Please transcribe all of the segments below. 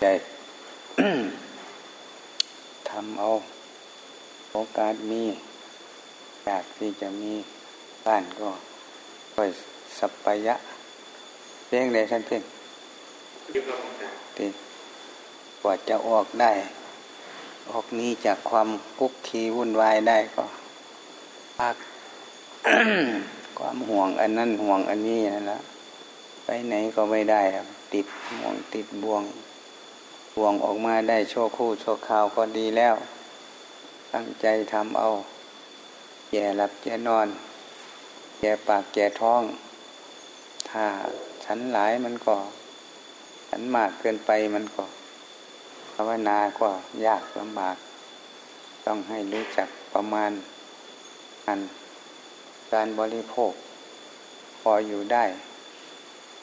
ใจทำเอาโอกาสมีอยากที่จะมีบ้านก็ค่อยสัปปายะเพียงใดท่านเพียงตีกว่าจะออกได้ ออกนี้จากความกุกคีวุ่นวายได้ก็พักความห่วงอันนั้นห่วงอันนี้นั่นละไปไหนก็ไม่ได้ติด ห่วงติดบ่วงห่วงออกมาได้โชคคู่โชคข่าวก็ดีแล้ว ตั้งใจทำเอาแย่หลับแย่นอน แย่ปากแย่ท้อง ถ้าฉันหลายมันก็ ฉันมากเกินไปมันก็ภาวนาก็ยากลำบาก ต้องให้รู้จักประมาณอันการบริโภค พออยู่ได้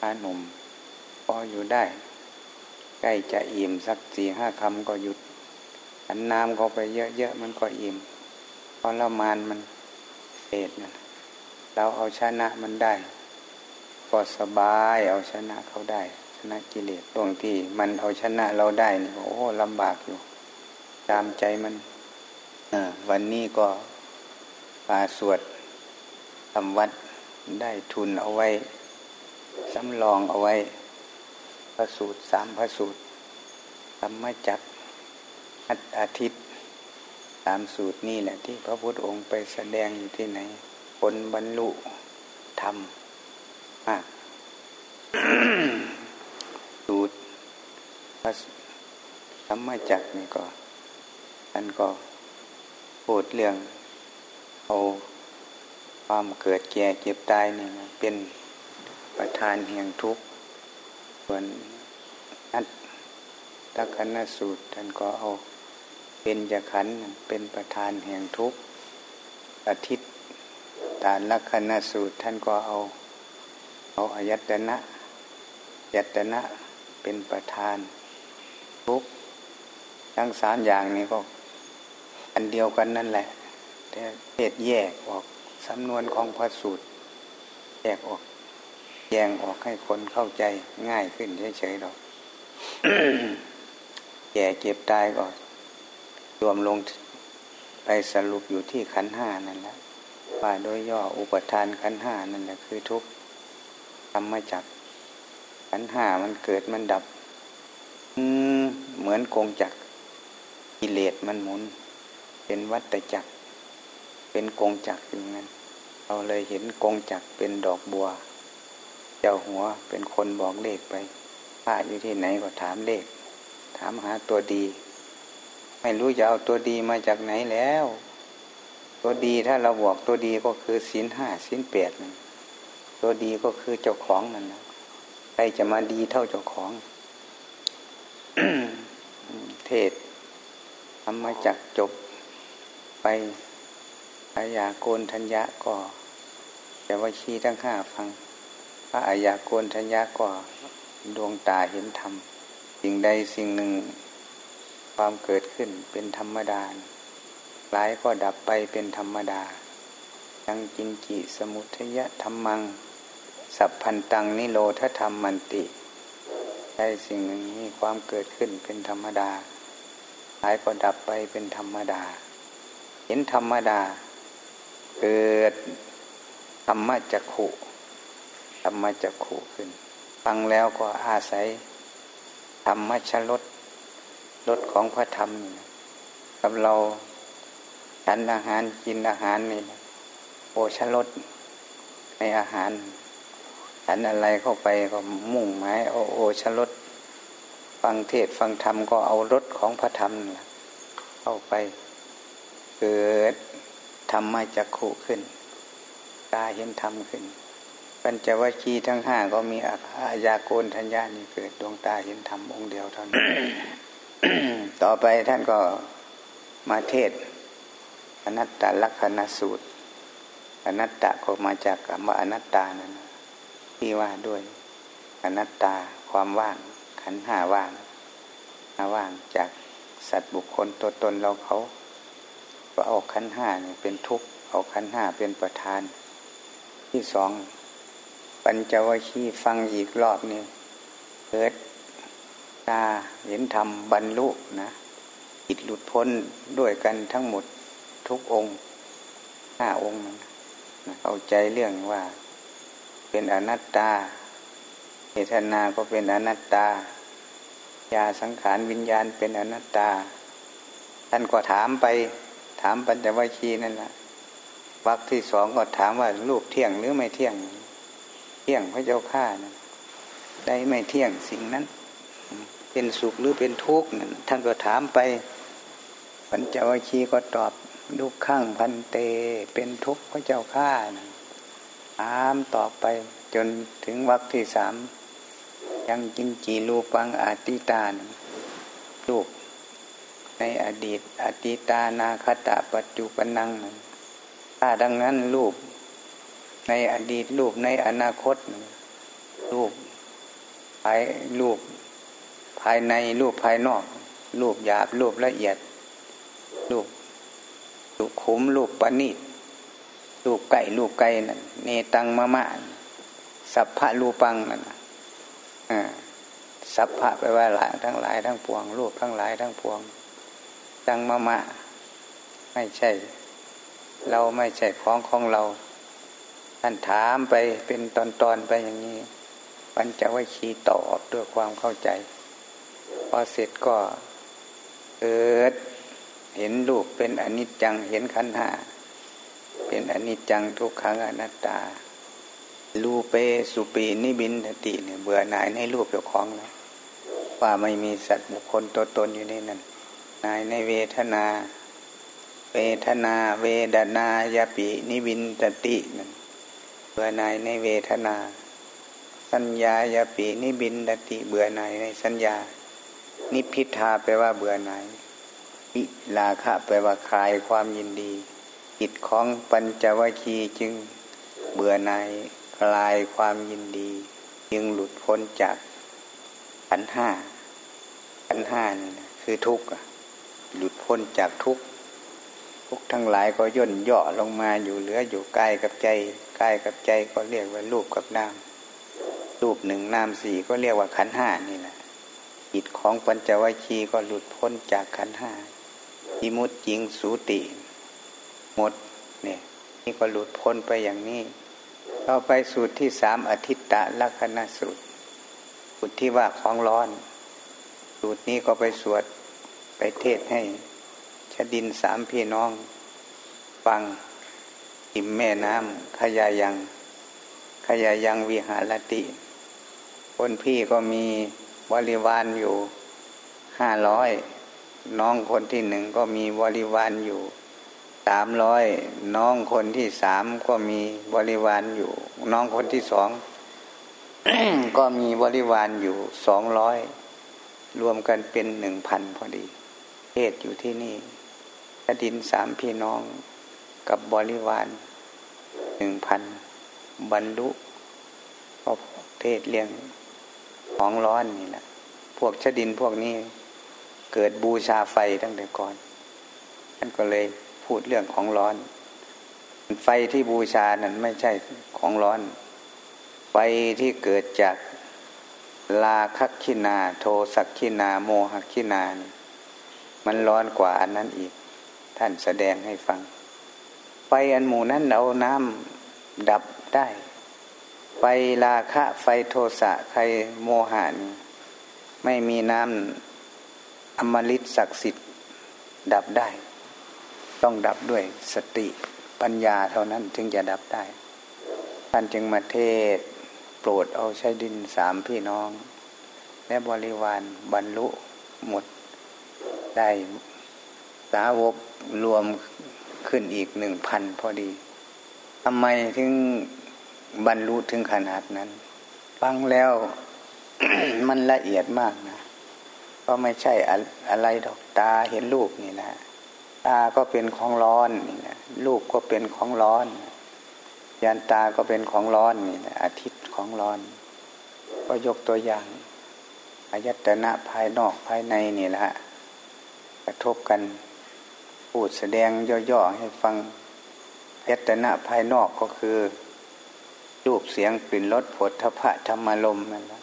อาหนุ่ม ออยู่ได้ ใกล้จะอิ่มสักสี่ห้าคำก็หยุดอันน้ำเข้าไปเยอะๆมันก็อิ่มพอละมานมันเอ็ดนะเราเอาชนะมันได้ก็สบายเอาชนะเขาได้ ชนะกิเลสตรงที่มันเอาชนะเราได้นี่โอ้ลำบากอยู่ ตามใจมันวันนี้ก็ปาสวดทำวัดได้ทุนเอาไว้สำรองเอาไว้ ระสูตรสามพระสูตรธรรมจักอาทิตย์ตามสูตรนี่แหละ ที่พระพุทธองค์ไปแสดงอยู่ที่ไหนคนบรรลุธรรมมากสูตรพระธรรมจักนี่ก็ท่านก็พูดเรื่องเอาความเกิดแก่เจ็บตายนี่เป็นประธานแห่งทุกข์ ส่วนนัตตะคันสูตร ท่านก็เอาเป็นจะขันเป็นประธานแห่งทุกอาทิตย์ตาลักษณสูตร ท่านก็เอา เอาอายตนะยัตนะเป็นประธาน ทุกทั้งสามอย่างนี้ก็ อันเดียวกันนั่นแหละแต่เพศแยกออกสำนวนของพระสูตร แยกออก แยงออกให้คนเข้าใจง่ายขึ้นเฉยๆหรอกแก่เก็บตายก็รวมลงไปสรุปอยู่ที่ขันห้านั่นแหละว่าโดยย่ออุปทานขันห้านั่นแหละคือทุกข์ทำมาจากขันห้ามันเกิดมันดับเหมือนกงจักกิเลสมันหมุน เป็นวัตจักร เป็นกงจักอย่างนั้นเราเลยเห็นกงจักเป็นดอกบัว เจ้าหัวเป็นคนบอกเลขไปพระอยู่ที่ไหนก็ถามเลข ถามหาตัวดี ไม่รู้จะเอาตัวดีมาจากไหนแล้ว ตัวดีถ้าเราบอกตัวดีก็คือศีลห้าศีลแปดนั่นตัวดีก็คือเจ้าของนั่นนะใครจะมาดีเท่าเจ้าของ เทศทำมาจากจบไปอายาโกนทัญญะก็แต่ว่าชี้ทั้งห้าฟัง พระอายาโกนทัญญะก็ดวงตาเห็นธรรม สิ่งใดสิ่งหนึ่งความเกิดขึ้นเป็นธรรมดาหลายก็ดับไปเป็นธรรมดา ยังจินจิสมุทยะธรรมัง สัพพันตังนิโรธธรรมมันติใดสิ่งหนึ่งมีความเกิดขึ้นเป็นธรรมดาหลายก็ดับไปเป็นธรรมดา เห็นธรรมดา เกิดธรรมจักขุ ธรรมจักขุขึ้น ฟังแล้วก็อาศัยธรรมชลดลดของพระธรรมกับเราฉันอาหารกินอาหารนี่โอชลดในอาหารฉันอะไรเข้าไปก็มุ่งหมายโอโอชลดฟังเทศฟังธรรมก็เอารสของพระธรรมเข้าไป เกิดธรรมจักขุขึ้นตาเห็นธรรมขึ้น ปัญจวัคคีย์ทั้งห้าก็มีอาญาโกนทัญญานี่เกิดดวงตาเห็นธรรมองค์เดียวเท่านั้นต่อไปท่านก็มาเทศอนัตตลักษณสูตร อนัตตะก็มาจากคำว่าอนัตตานั่นที่ว่าด้วยอนัตตาความว่าง ขันห้าว่างห้าว่างจากสัตว์บุคคลตัวตนเราเขาก็เอาขันห้าเนี่ยเป็นทุกข์เอาขันห้าเป็นประธาน ที่สอง ปัญจวัคคีย์ฟังอีกรอบนี่เกิดตาเห็นธรรมบรรลุนะจิตหลุดพ้นด้วยกันทั้งหมดทุกองค์ห้าองค์นะเข้าใจเรื่องว่าเป็นอนัตตาเวทนาก็เป็นอนัตตายาสังขารวิญญาณเป็นอนัตตา ท่านก็ถามไป ถามปัญจวัคคีย์นั่นแหละวักที่สองก็ถามว่ารูปเที่ยงหรือไม่เที่ยง ที่ยงพระเจ้าข้านะได้ไม่เที่ยงสิ่งนั้น เป็นสุขหรือเป็นทุกข์นั่นท่านก็ถามไปปัญจวัคคีย์ก็ตอบลูกข้างพันเต เป็นทุกข์พระเจ้าข้านะถามต่อไปจนถึงวักที่สามยังกินจีรูปังอาติตานรูปในอดีตอติตานาคตะปัจจุปนังถ้าดังนั้นรูป ในอดีตรูปในอนาคต รูปภายรูป ภายในรูปภายนอก รูปหยาบรูปละเอียด รูปรูปขุมรูปปณิตรูปไก่รูปไก่นั่นเนตังมะมะ สัพพะรูปังนั่นสัพพะไปว่าหลายทั้งหลายทั้งปวง รูปทั้งหลายทั้งปวง ตังมะมะ ไม่ใช่ เราไม่ใช่ของของเรา ท่านถามไปเป็นตอนตอนไปอย่างนี้ปัญจวัคคีย์ตอบด้วยความเข้าใจ พอเสร็จก็เกิดเห็นรูปเป็นอนิจจังเห็นขันหาเป็นอนิจจังทุกขังอนัตตารูเปสุปีนิบินติเนี่ยเบื่อหน่ายในรูปเจ้าของแล้วว่าไม่มีสัตว์บุคคลตัวตนอยู่ในนั้นนายในเวทนา เวทนา เวดนายาปีนิบินตตินั่น เบื่อหน่ายในเวทนา สัญญายาปีนิบินตติเบื่อหน่ายในสัญญา นิพิทาแปลว่าเบื่อหน่ายวิลาคะแปลว่าคลายความยินดีจิตของปัญจวัคคีจึงเบื่อหน่ายคลายความยินดี จึงหลุดพ้นจากขันห้าขันห้านี่นะคือทุกข์หลุดพ้นจากทุกข์ ทุกทั้งหลายก็ย่นย่อลงมาอยู่เหลืออยู่กายกับใจกายกับใจก็เรียกว่ารูปกับนามรูปหนึ่งนามสี่ก็เรียกว่าขันห้านี่แหละจิตของปัญจวัคคีย์ก็หลุดพ้นจากขันห้าอิมุตจิงสูติหมดเนี่ยนี่ก็หลุดพ้นไปอย่างนี้ต่อไปสูตรที่สามอธิตตะลักษณสูตรสูตรที่ว่าของร้อน สูตรนี้ก็ไปสวดไปเทศให้ ชดินสามพี่น้องฟังหิมแม่น้ำขยายัง ขยายังวิหารติ คนพี่ก็มีบริวารอยู่ห้าร้อยน้องคนที่หนึ่งก็มีบริวารอยู่สามร้อยน้องคนที่สามก็มีบริวารอยู่ น้องคนที่สองก็มีบริวารอยู่สองร้อยรวมกันเป็นหนึ่งพันพอดีเทศอยู่ที่นี่ ดินสามพี่น้องกับบริวารหนึ่งพันบรรลุก็เทศเรียงของร้อนนี่แหละพวกชดินพวกนี้เกิดบูชาไฟตั้งแต่ก่อนท่านก็เลยพูดเรื่องของร้อน ไฟที่บูชานั้นไม่ใช่ของร้อน ไฟที่เกิดจากลาคักขินา โทสักขินา โมหคินานมันร้อนกว่าอันนั้นอีก ท่านแสดงให้ฟัง ไฟอันหมู่นั้นเอาน้ำดับได้ ไฟลาคะไฟโทสะไฟโมหานไม่มีน้ำอมฤตศักดิ์สิทธิ์ดับได้ ต้องดับด้วยสติปัญญาเท่านั้นจึงจะดับได้ ท่านจึงมาเทศโปรดเอาใช้ดินสามพี่น้อง และบริวารบรรลุหมดได้ สาวกรวมขึ้นอีกหนึ่งพันพอดีทำไมถึงบรรลุถึงขนาดนั้น ฟังแล้วมันละเอียดมากนะก็ไม่ใช่อะไรดอกตาเห็นรูปนี่นะตาก็เป็นของร้อนนี่นะลูกก็เป็นของร้อนยานตาก็เป็นของร้อนนี่นะอาทิตย์ของร้อน ก็ยกตัวอย่างอายตนะภายนอกภายในนี่แหละกระทบกัน พูดแสดงย่อๆให้ฟังอายตนะภายนอกก็คือ รูปเสียงกลิ่นรสผลทพะธรรมลมนั่นแหละ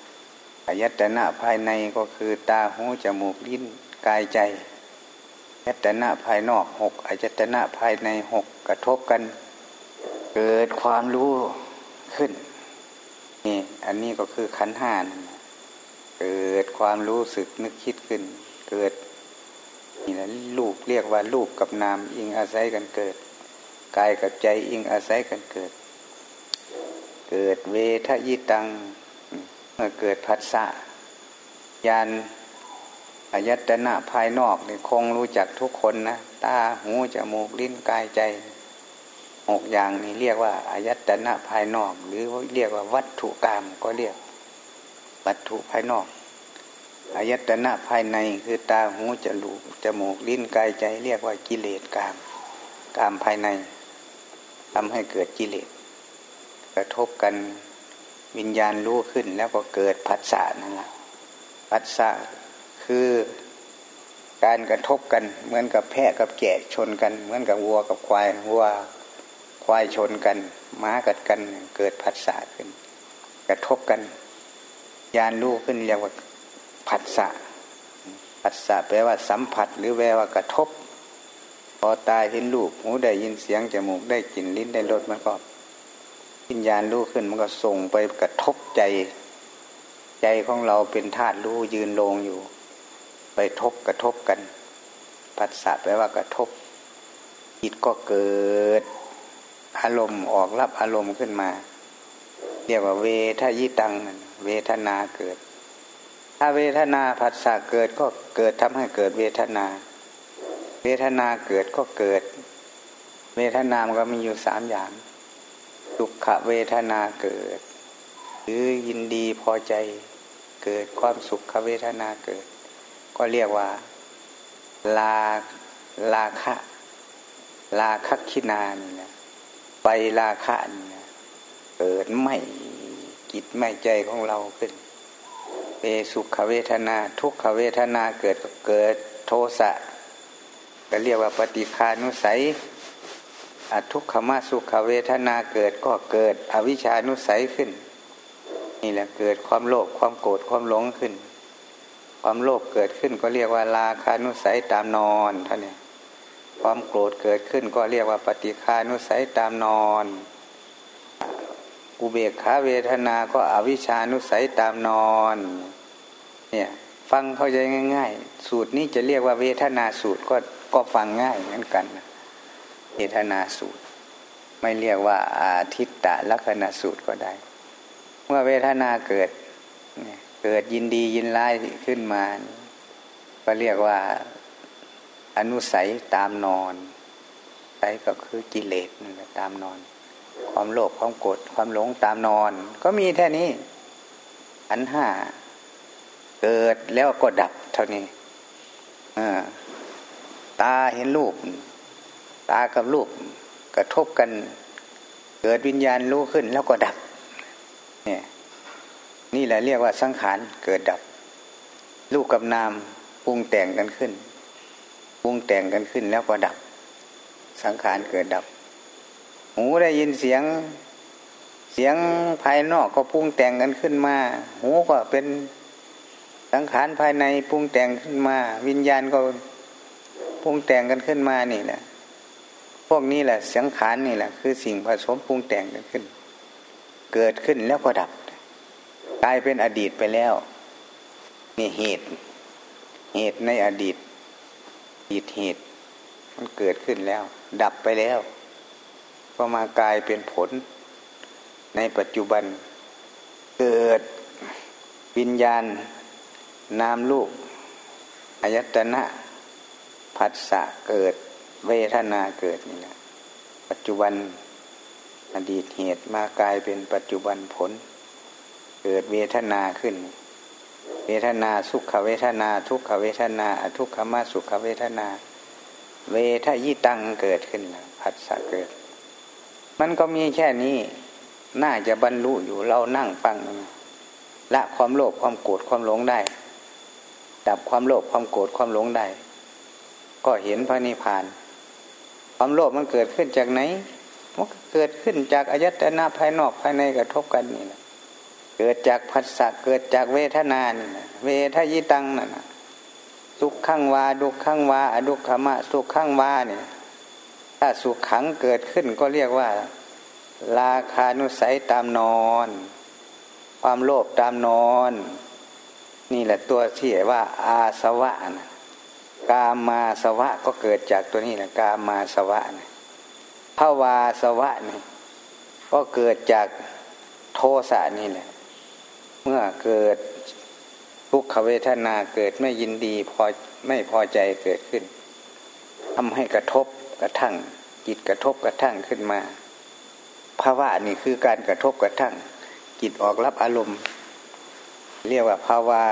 อายตนะภายในก็คือตาหูจมูกลิ้นกายใจอายตนะภายนอกหกอายตนะภายในหกกระทบกัน เกิดความรู้ขึ้นนี่อันนี้ก็คือขันห้านเกิดความรู้สึกนึกคิดขึ้น เกิด นี่แหละลูกเรียกว่าลูกกับนามอิงอาศัยกันเกิดกายกับใจอิงอาศัยกันเกิด เกิดเวทยิตังเมื่อเกิดพัสสะยานอายตนะภายนอกนี่คงรู้จักทุกคนนะตาหูจมูกลิ้นกายใจหกอย่างนี้เรียกว่าอายตนะภายนอก หรือเรียกว่าวัตถุกรรมก็เรียก วัตถุภายนอก อายตนะภายในคือตาหูจมูกจมูกลิ้นกายใจเรียกว่ากิเลสกรรมกรรมภายในทำให้เกิดกิเลสกระทบกันวิญญาณรู้ขึ้นแล้วก็เกิดผัสสะนั่นแหละผัสสะคือการกระทบกันเหมือนกับแพะกับแกะชนกัน เหมือนกับวัวกับควายวัวควายชนกันม้ากัดกันเกิดผัสสะขึ้น กระทบกัน ยานรู้ขึ้นเรียกว่า ผัสสะผัสสะแปลว่าสัมผัสหรือแปลว่ากระทบ พอตายเห็นรูปหูได้ยินเสียงจมูกได้กลิ่นลิ้นได้รสมันก็วิญญาณรู้ขึ้นมันก็ส่งไปกระทบใจ ใจของเราเป็นธาตุรู้ยืนลงอยู่ ไปทบกระทบกันผัสสะแปลว่ากระทบจิตก็เกิด อารมณ์ออกรับอารมณ์ขึ้นมา เรียกว่าเวทยิตัง เวทนาเกิด ถ้าเวทนาผัสสะเกิดก็เกิดทำให้เกิดเวทนา เวทนาเกิดก็เกิด เวทนามันก็มีอยู่สามอย่างสุขเวทนาเกิด หรือยินดีพอใจเกิดความสุขเวทนาเกิด ก็เรียกว่าลาลาคะลาคัคินานี่นะไปลาคะนี่นะเกิดไม่กิจไม่ใจของเราขึ้น เปสุขเวทนา ทุกขเวทนาเกิดเกิดโทสะก็เรียกว่าปฏิคานุสัยอทุกขมาสุขเวทนาเกิดก็เกิด อวิชานุสัยขึ้น นี่แหละเกิดความโลภความโกรธความหลงขึ้น ความโลภเกิดขึ้นก็เรียกว่าราคานุสัยตามนอนท่านเนี่ยความโกรธเกิดขึ้นก็เรียกว่าปฏิคานุสัยตามนอน อุเบกขาเวทนาก็อวิชานุสัยตามนอน เนี่ยฟังเข้าใจง่าย ๆ สูตรนี้จะเรียกว่าเวทนาสูตรก็ก็ฟังง่ายเหมือนกันเวทนาสูตร ไม่เรียกว่าอาทิตตะลักษณะสูตรก็ได้ เมื่อเวทนาเกิดเกิดยินดียินร้ายขึ้นมา ก็เรียกว่าอนุสัยตามนอนใช้ก็คือกิเลสตามนอน ความโลภความโกรธความหลงตามนอน ก็มีแค่นี้ อันห้า เกิดแล้วก็ดับเท่านี้ตาเห็นรูป ตากับรูปกระทบกัน เกิดวิญญาณรู้ขึ้นแล้วก็ดับ เนี่ย นี่แหละเรียกว่าสังขารเกิดดับ รูปกับนามปรุงแต่งกันขึ้นปรุงแต่งกันขึ้นแล้วก็ดับ สังขารเกิดดับ หูได้ยินเสียงเสียงภายนอกก็ปรุงแต่งกันขึ้นมา หูก็เป็น สังขารภายในปรุงแต่งขึ้นมา วิญญาณก็ปรุงแต่งกันขึ้นมานี่แหละพวกนี้แหละสังขารนี่แหละ คือสิ่งผสมปรุงแต่งกันขึ้น เกิดขึ้นแล้วก็ดับกลายเป็นอดีตไปแล้วนี่เหตุ เหตุในอดีตอดีตเหตุ มันเกิดขึ้นแล้ว ดับไปแล้ว ก็มากลายเป็นผล ในปัจจุบันเกิดวิญญาณ นามลูกอายตนะผัสสะเกิด เวทนาเกิดนี่แหละปัจจุบันอดีตเหตุมากลายเป็นปัจจุบันผล เกิดเวทนาขึ้น เวทนาสุขเวทนา ทุกขเวทนาอทุกขมาสุขเวทนา เวทยิตังเกิดขึ้นแล้วผัสสะเกิด มันก็มีแค่นี้น่าจะบรรลุอยู่เรานั่งฟัง ละความโลภความโกรธความหลงได้ ดับความโลภความโกรธความหลงได้ ก็เห็นพระนิพพาน ความโลภมันเกิดขึ้นจากไหนมันเกิดขึ้นจากอายตนะภายนอกภายในกระทบกันนี่แหละเกิดจากผัสสะเกิดจากเวทนานี่นะเวทยิตังนั่นนะสุขขังวาดุขขังวาอดุขมะสุขขังวาเนี่ยถ้าสุขขังเกิดขึ้นก็เรียกว่า ราคานุสัยตามนอน ความโลภตามนอน นี่แหละตัวที่ว่า อาสวะนะกามาสวะก็เกิดจากตัวนี้นะกามาสวะนะภาวาสวะนี่ก็เกิดจากโทสะนี่แหละ เมื่อเกิดทุกขเวทนาเกิดไม่ยินดีพอไม่พอใจเกิดขึ้นทำให้กระทบกระทั่งจิตกระทบกระทั่งขึ้นมาภาวะนี่คือการกระทบกระทั่งจิตออกรับอารมณ์ เรียกว่าภาวา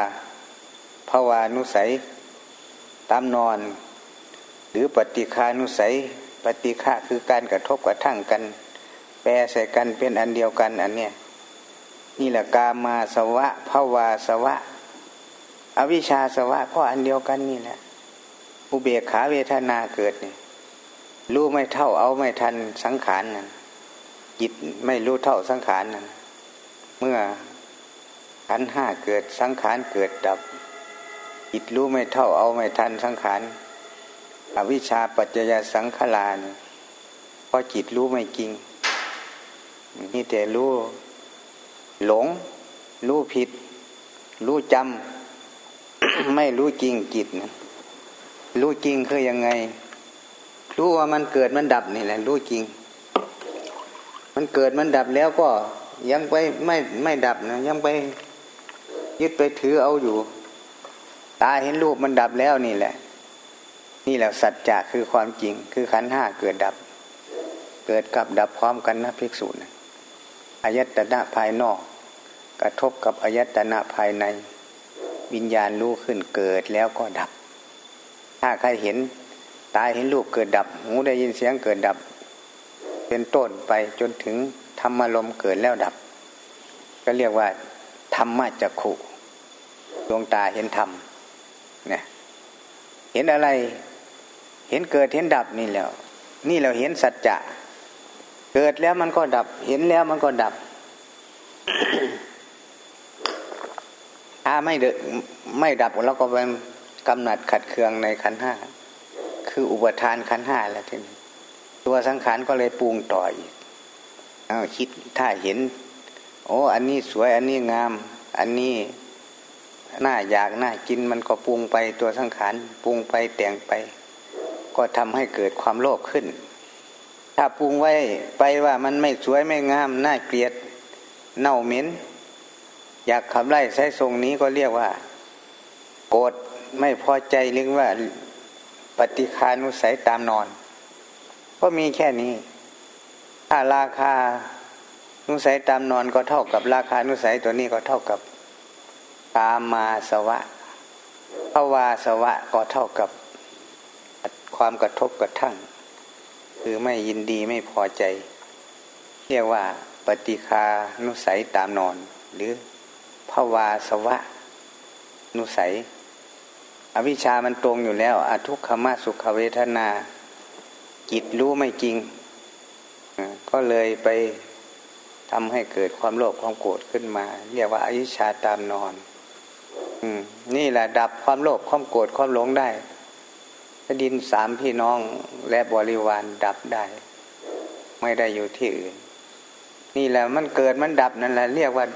ภาวานุสัย ตามนอน หรือปฏิคานุสัย ปฏิฆาคือการกระทบกระทั่งกัน แปรใส่กันเป็นอันเดียวกันอันเนี้ยนี่แหละกามาสวะภาวาสวะ อวิชชาสวะเพราะอันเดียวกันนี่แหละอุเบกขาเวทนาเกิดนี่รู้ไม่เท่าเอาไม่ทันสังขารนั่นจิตไม่รู้เท่าสังขารนั่นเมื่อ ขันห้าเกิดสังขารเกิดดับจิตรู้ไม่เท่าเอาไม่ทันสังขารอวิชชาปัจจยสังขารนี่เพราะจิตรู้ไม่จริงนี่แต่รู้หลง รู้ผิด รู้จำไม่รู้จริงจิตนะรู้จริงคือยังไง รู้ว่ามันเกิดมันดับนี่แหละ รู้จริง มันเกิดมันดับแล้วก็ยังไปไม่ไม่ดับนะยังไป ยึดไปถือเอาอยู่ ตาเห็นรูปมันดับแล้วนี่แหละ นี่แหละสัจจะคือความจริง คือขันห้าเกิดดับ เกิดกับดับพร้อมกันนะภิกษุนะอายตนะภายนอก กระทบกับอายตนะภายใน วิญญาณรู้ขึ้นเกิดแล้วก็ดับ ถ้าใครเห็น ตาเห็นรูปเกิดดับ หูได้ยินเสียงเกิดดับ เป็นต้นไปจนถึงธรรมลมเกิดแล้วดับ ก็เรียกว่า ธรรมะจักขุดวงตาเห็นธรรมเนี่ยเห็นอะไร เห็นเกิดเห็นดับนี่แล้ว นี่เราเห็นสัจจะ เกิดแล้วมันก็ดับ เห็นแล้วมันก็ดับถ้าไม่เดไม่ดับเราก็เป็นกำหนัดขัดเคืองในขันห้าคืออุปทานขันห้าแล้วทีนี้ตัวสังขารก็เลยปรุงต่ออีกเอาคิดถ้าเห็น โอ้อันนี้สวยอันนี้งาม อันนี้น่าอยากน่ากินมันก็ปรุงไปตัวสังขารปรุงไปแต่งไป ก็ทำให้เกิดความโลภขึ้น ถ้าปรุงไว้ไปว่ามันไม่สวยไม่งามน่าเกลียดเน่าเหม็นอยากขับไล่ใช้ทรงนี้ก็เรียกว่า โกรธไม่พอใจเรื่อว่าปฏิคานุสัยตามนอน ก็มีแค่นี้ ถ้าราคา นุสัยตามนอนก็เท่ากับราคานุสัยตัวนี้ก็เท่ากับตามมาสวะภาวาสวะก็เท่ากับความกระทบกระทั่ง คือไม่ยินดีไม่พอใจ เรียกว่าปฏิคานุสัยตามนอน หรือภาวาสวะ นุสัย อวิชามันตรงอยู่แล้วอทุกขมสุขเวทนา จิตรู้ไม่จริง ก็เลยไป ทำให้เกิดความโลภความโกรธขึ้นมา เรียกว่าอวิชาตามนอนอนี่แหละดับความโลภความโกรธความหลงได้ดินสามพี่น้องและบริวารดับได้ ไม่ได้อยู่ที่อื่น นี่แหละมันเกิดมันดับนั่นแหละเรียกว่า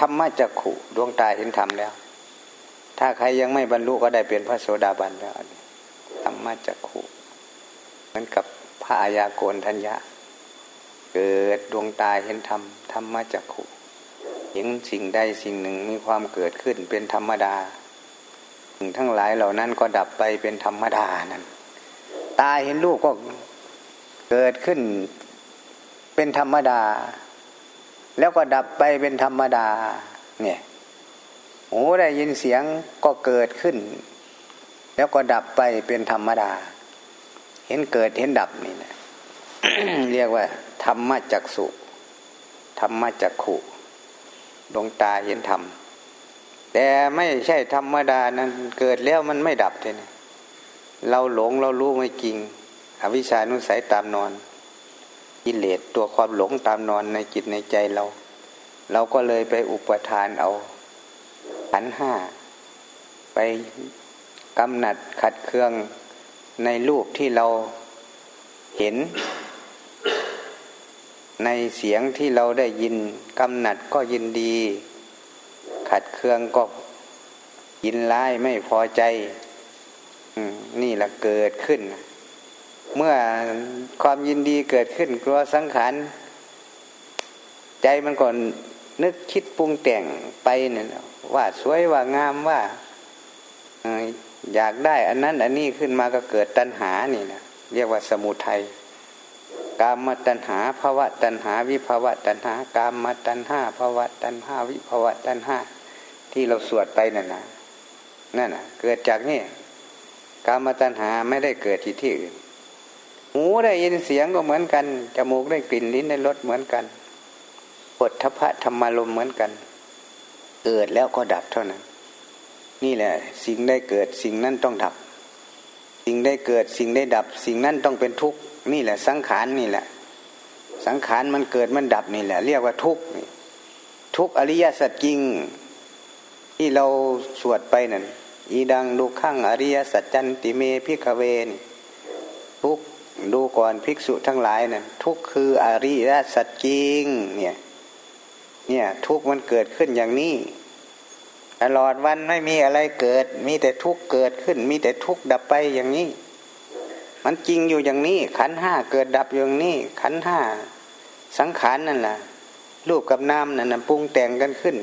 ธรรมะจักขุดวงตาเห็นธรรมแล้ว ถ้าใครยังไม่บรรลุก็ได้เป็นพระโสดาบันแล้วธรรมะจักขุเหมือนกับพระอายาโกนทัญญา เกิดดวงตาเห็นธรรมธรรมะจักขุเห็นสิ่งใดสิ่งหนึ่งมีความเกิดขึ้นเป็นธรรมดาทั้งหลายเหล่านั้นก็ดับไปเป็นธรรมดานั้นตาเห็นรูปก็เกิดขึ้นเป็นธรรมดา แล้วก็ดับไปเป็นธรรมดา เนี่ยหูได้ยินเสียงก็เกิดขึ้น แล้วก็ดับไปเป็นธรรมดา เห็นเกิดเห็นดับนี่นะเรียกว่า รรมจักสุธรรมจักขุดวงตาเห็นธรรม แต่ไม่ใช่ธรรมดานั้นเกิดแล้วมันไม่ดับเลยนะเราหลงเรารู้ไม่จริง อวิชานุสัยตามนอน กิเลสตัวความหลงตามนอนในจิตในใจเรา เราก็เลยไปอุปทานเอาขันห้า ไปกำหนัดขัดเคืองในรูปที่เราเห็น ในเสียงที่เราได้ยินกำหนัดก็ยินดี ขัดเคืองก็ยินร้ายไม่พอใจนี่แหละเกิดขึ้น เมื่อความยินดีเกิดขึ้นกลัวสังขารใจมันก่อนนึกคิดปรุงแต่งไปเนี่ยว่าสวยว่างามว่าอยากได้อันนั้นอันนี้ขึ้นมาก็เกิดตัณหานี่นะเรียกว่าสมุทัย กามมตัณหาภาวะตัณหา วิภาวะตัณหากามมตัณหาภาวะตัณหาวิภาวะตัณหาที่เราสวดไปนั่นนะนั่นนะเกิดจากนี่กามตัณหาไม่ได้เกิดที่ที่อื่นหูได้ยินเสียงก็เหมือนกันจมูกได้กลิ่นลิ้นได้รสเหมือนกันปดทพะธรรมารมเหมือนกัน เกิดแล้วก็ดับเท่านั้น นี่แหละ สิ่งได้เกิดสิ่งนั้นต้องดับ สิ่งได้เกิดสิ่งได้ดับ สิ่งนั้นต้องเป็นทุกข์ นี่แหละ สังขารนี่แหละ สังขารมันเกิดมันดับนี่แหละ เรียกว่าทุกข์ทุกอริยสัจจริง ที่เราสวดไปนั่นอีดังดูข้างอริยสัจจันติเมพิกเวนทุกดูก่อนภิกษุทั้งหลายนั่นทุกคืออริยสัจจริง เนี่ย เนี่ย ทุกมันเกิดขึ้นอย่างนี้ตลอดวันไม่มีอะไรเกิด มีแต่ทุกเกิดขึ้น มีแต่ทุกดับไปอย่างนี้ มันจริงอยู่อย่างนี้ ขันห้าเกิดดับอย่างนี้ ขันห้าสังขารนั่นแหละรูปกับนามนั่นปรุงแต่งกันขึ้น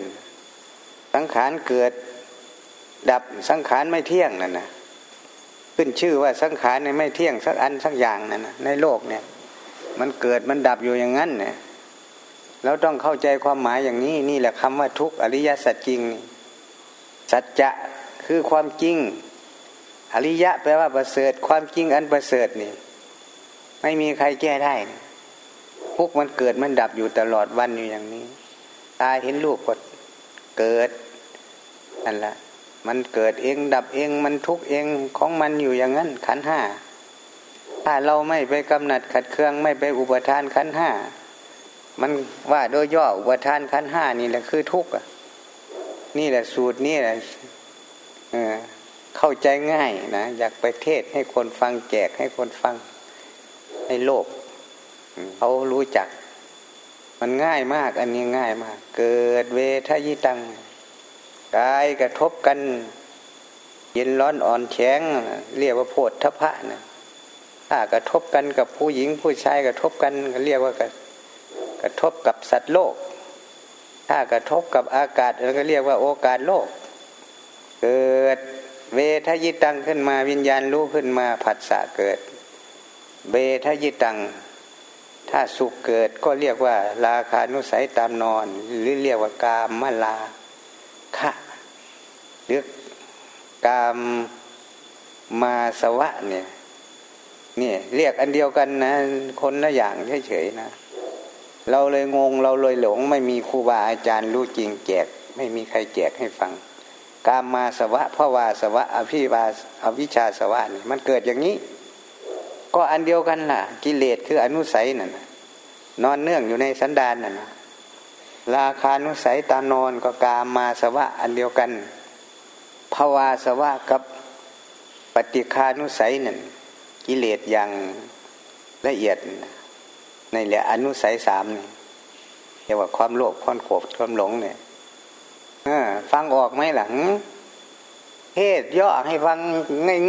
สังขารเกิดดับสังขารไม่เที่ยงนั่นนะขึ้นชื่อว่าสังขารไม่เที่ยงสักอันสักอย่างนั่นนะในโลกเนี่ย มันเกิดมันดับอยู่อย่างนั้นเนี่ยเราต้องเข้าใจความหมายอย่างนี้นี่แหละคำว่าทุกอริยสัจจริง สัจจะคือความจริง อริยะแปลว่าประเสริฐ ความจริงอันประเสริฐนี่ ไม่มีใครแก้ได้ทุกมันเกิดมันดับอยู่ตลอดวันอยู่อย่างนี้ ตาเห็นลูกก็เกิดนั่นแหละมันเกิดเองดับเองมันทุกเองของมันอยู่อย่างนั้น ขันห้าถ้าเราไม่ไปกำหนัดขัดเคืองไม่ไปอุปทานขันห้ามันว่าโดยย่ออุปทานขันห้านี่แหละคือทุกข์นี่แหละสูตรนี่แหละเออ เข้าใจง่ายนะอยากไปเทศให้คนฟังแจกให้คนฟังให้โลกเขารู้จัก มันง่ายมาก อันนี้ง่ายมาก เกิดเวทยิตังกายกระทบกันเย็นร้อนอ่อนแข็งเรียกว่าโพธทพะนะถ้ากระทบกันกับผู้หญิงผู้ชายกระทบกันเรียกว่ากระกระทบกับสัตว์โลก ถ้ากระทบกับอากาศเราก็เรียกว่าโอกาสโลก เกิด เวทยิตังขึ้นมาวิญญาณรู้ขึ้นมาผัสสะเกิด เวทยิตัง ถ้าสุขเกิดก็เรียกว่า ราคานุสัยตามนอน หรือเรียกว่ากามมลาคะหรือกามมาสวะเนี่ยเนี่ยเรียกอันเดียวกันนะ คนละอย่างเฉยๆนะ เราเลยงงเราเลยหลง ไม่มีครูบาอาจารย์รู้จริงแจก ไม่มีใครแจกให้ฟัง กามมาสวะพระวาสวะ อภิวาอวิชาสวะนี่มันเกิดอย่างนี้ ก็อันเดียวกันล่ะ กิเลสคืออนุสัยนั่นนอนเนื่องอยู่ในสันดานนั่นราคานุสัยตามนอนก็กามมาสวะอันเดียวกันภาวาสวะกับปฏิคานุสัยนั่นกิเลสอย่างละเอียดในแหละอนุสัยสามนี่เรียกว่าความโลภความโกรธความหลงเนี่ย ฟังออกไหมหลังเทศย่อให้ฟัง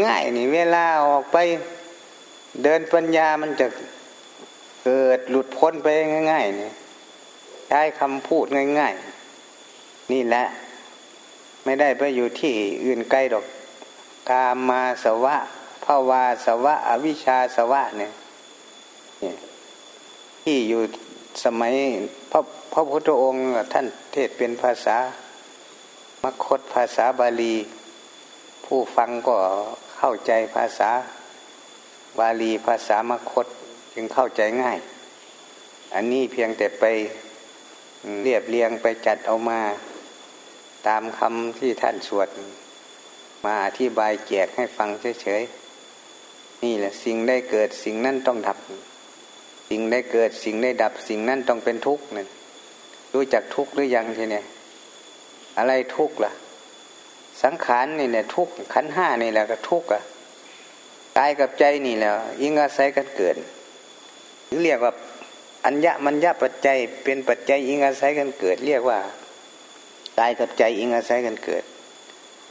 ง่ายๆนี่เวลาออกไปเดินปัญญามันจะเกิดหลุดพ้นไปง่ายๆนี่ใช้คำพูดง่าย ๆ นี่แหละ ไม่ได้ไปอยู่ที่อื่นไกลดอกกามาสวะภาวาสวะ อวิชชาสวะเนี่ยที่อยู่สมัยพระพระพุทธองค์ท่านเทศเป็นภาษา มคตภาษาบาลี ผู้ฟังก็เข้าใจภาษาบาลีภาษามคตจึงเข้าใจง่าย อันนี้เพียงแต่ไปเรียบเรียงไปจัดเอามาตามคำที่ท่านสวด มาอธิบายแจกให้ฟังเฉยๆนี่แหละสิ่งได้เกิดสิ่งนั้นต้องดับ สิ่งได้เกิดสิ่งได้ดับสิ่งนั้นต้องเป็นทุกข์นั่นรู้จักทุกข์หรือยังทีเนี่ย อะไรทุกข์ล่ะ สังขารนี่เนี่ยทุกข์ขันห้านี่แหละก็ทุกข์อะกายกับใจนี่แหละอิงอาศัยกันเกิดหรือเรียกว่าอัญญะมัญญะปัจจัยเป็นปัจจัยอิงอาศัยกันเกิด เรียกว่ากายกับใจอิงอาศัยกันเกิด